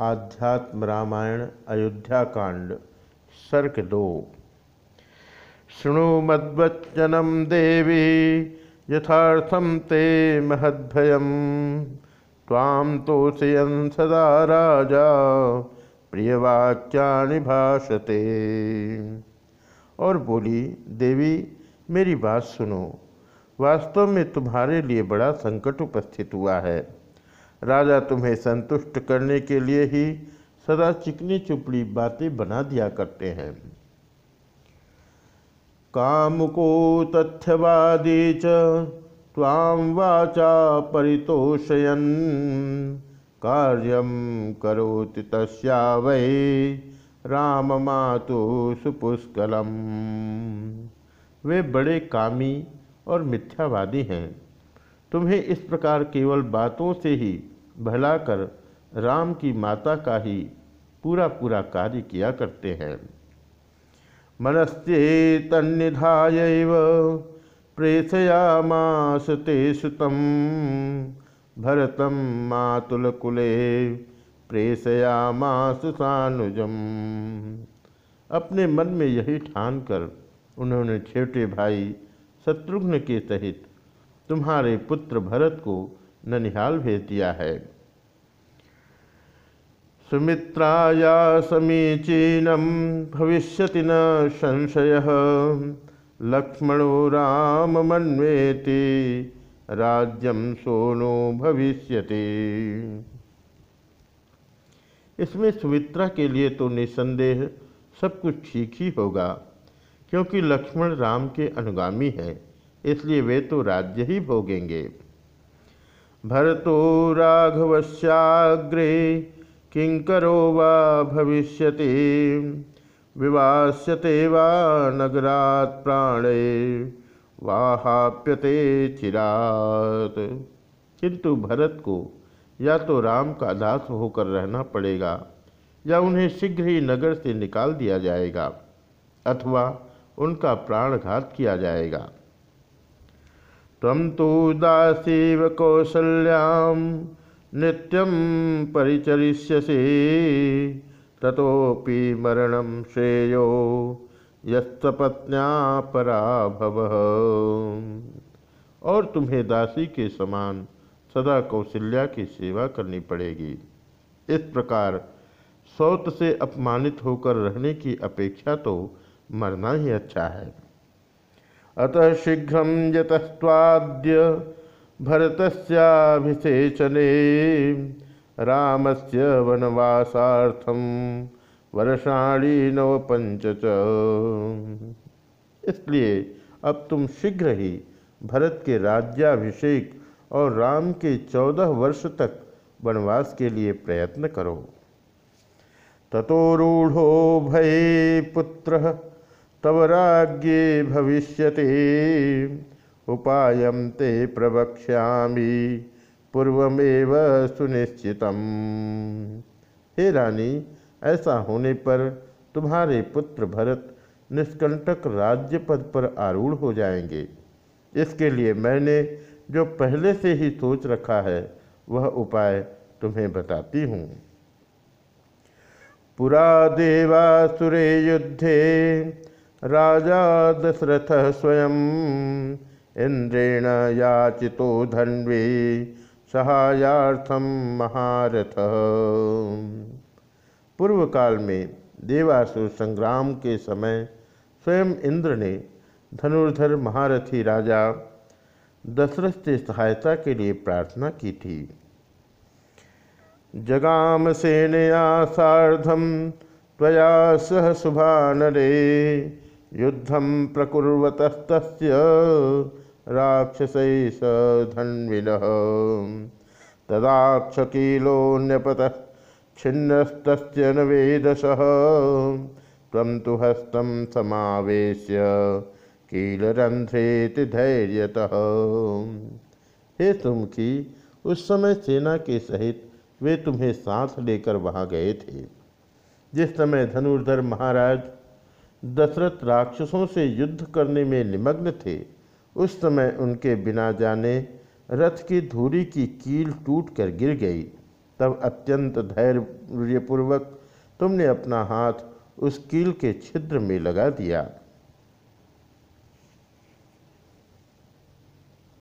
आध्यात्म रामायण अयोध्या कांड, सर्क दो। शृणु मद्वचनम देवी यथार्थम ते महद्भयम ताम तोषयन सदा राजा प्रियवाक्या भाषते। और बोली, देवी, मेरी बात सुनो। वास्तव में तुम्हारे लिए बड़ा संकट उपस्थित हुआ है। राजा तुम्हें संतुष्ट करने के लिए ही सदा चिकनी चुपड़ी बातें बना दिया करते हैं। कामुको तथ्यवादी च ताम वाचा परितोषयन। कार्यम करोति तस्या वै राम मातु सुपुष्कलम। वे बड़े कामी और मिथ्यावादी हैं। तुम्हें इस प्रकार केवल बातों से ही भला कर राम की माता का ही पूरा पूरा कार्य किया करते हैं। मनस्ते तन्निधाय प्रेषयामास ते सुतम। भरतम मातुलकुले प्रेषयामास सानुजम। अपने मन में यही ठान कर उन्होंने छोटे भाई शत्रुघ्न के सहित तुम्हारे पुत्र भरत को ननिहाल भेज दिया है। सुमित्राया समीचीनम भविष्यति न संशय। लक्ष्मणो राम मन्वेति राज्यम सोनो भविष्यति। इसमें सुमित्रा के लिए तो निसंदेह सब कुछ ठीक ही होगा, क्योंकि लक्ष्मण राम के अनुगामी हैं, इसलिए वे तो राज्य ही भोगेंगे। भरतो राघवश्याग्रे किंकरो वा भविष्यति? विवास्यते वा नगरात् प्राणे? वाहाप्यते चिरात? किंतु भरत को या तो राम का दास होकर रहना पड़ेगा, या उन्हें शीघ्र ही नगर से निकाल दिया जाएगा, अथवा उनका प्राणघात किया जाएगा। तम तो दासीव कौसल्याम नित्यम परिचरिष्यसे। मरणम श्रेयो यस्तपत्न्या पराभव। और तुम्हें दासी के समान सदा कौशल्या की सेवा करनी पड़ेगी। इस प्रकार सौत से अपमानित होकर रहने की अपेक्षा तो मरना ही अच्छा है। अतः शीघ्र यतस्वाद्य भरतस्याभिषेचने रामस्य वनवासार्थम वर्षाणी नव नवपंच इसलिए अब तुम शीघ्र ही भरत के राज्याभिषेक और राम के चौदह वर्ष तक वनवास के लिए प्रयत्न करो। ततोरूढ़ो भय पुत्र तव राज्ञे भविष्यति। उपाय ते प्रवक्ष्यामि। पूर्वमेव सुनिश्चित हे रानी, ऐसा होने पर तुम्हारे पुत्र भरत निष्कंटक राज्य पद पर आरूढ़ हो जाएँगे। इसके लिए मैंने जो पहले से ही सोच रखा है, वह उपाय तुम्हें बताती हूँ। पुरा देवासुरे युद्धे राजा दशरथ स्वयं इंद्रेण याचितो धन्वी सहायार्थम महारथ। पूर्व काल में देवासुर संग्राम के समय स्वयं इंद्र ने धनुर्धर महारथी राजा दशरथ से सहायता के लिए प्रार्थना की थी। जगाम सेनया साधम त्वया सह शुभानरे युद्धम प्रकुर्वतस्त राक्षस स धन्विन। तदाक्षकीलोन्यपत छिन्नस्त न वेदस तम तो हस्तम समावेश्य कीलरंध्रेति धैर्यतः। हे उस समय सेना के सहित वे तुम्हें साथ लेकर वहाँ गए थे। जिस समय धनुर्धर महाराज दशरथ राक्षसों से युद्ध करने में निमग्न थे। उस समय उनके बिना जाने रथ की धूरी की कील टूट कर गिर गई। तब अत्यंत धैर्यपूर्वक तुमने अपना हाथ उस कील के छिद्र में लगा दिया।